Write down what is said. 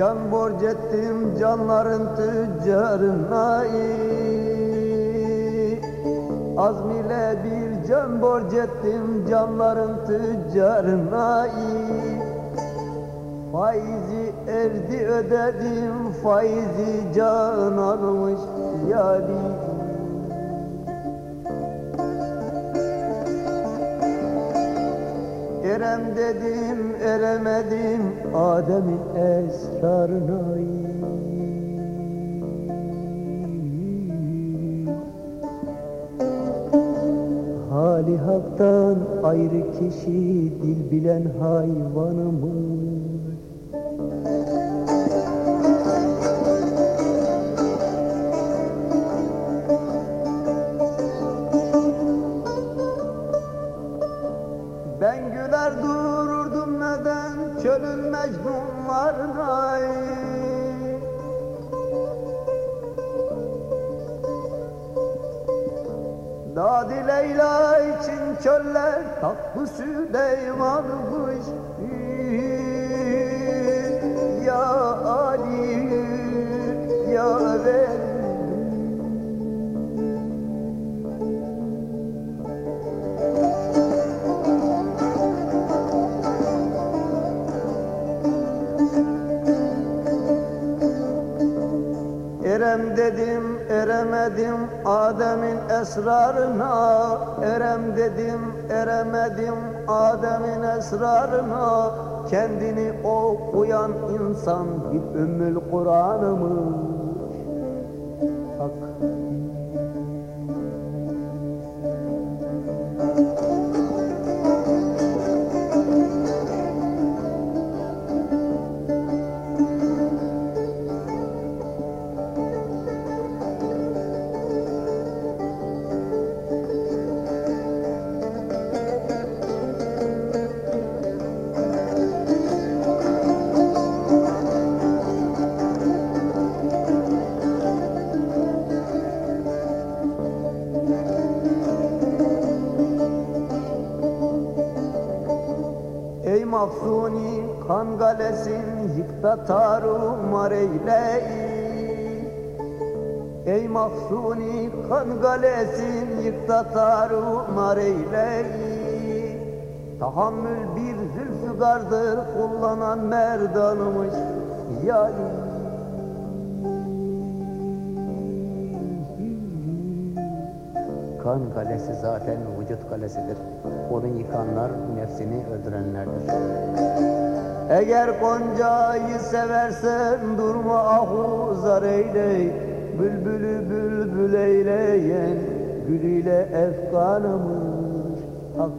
can borç ettim canların tüccarına Azmile bir can borç ettim canların tüccarına Faizi erdi ödedim faizi can almış yari Erem dedim eremedim Adem'in esrarına. Hali haktan ayrı kişi dil bilen hayvanımız Ben güler dururdum neden çölün mecnunlarına? Dadi Leyla için çöller tatlı Süleyman'mış Ya Ali Erem dedim eremedim Adem'in esrarına. Erem dedim eremedim Adem'in esrarına. Kendini okuyan insan bir ümmül Kur'an'ımış Ey Mahsuni kan galesin yıkta tarumar Ey Mahsuni kan galesin yıkta tarumar eyle Tahammül bir zülfügardır kullanan merdanımış yani Kan kalesi zaten vücut kalesidir. Onu yıkanlar nefsini öldürenlerdir. Eğer Gonca'yı seversen durma ahu zar eyle. Bülbülü bülbül eyleyen gülüyle efkanımış. Hak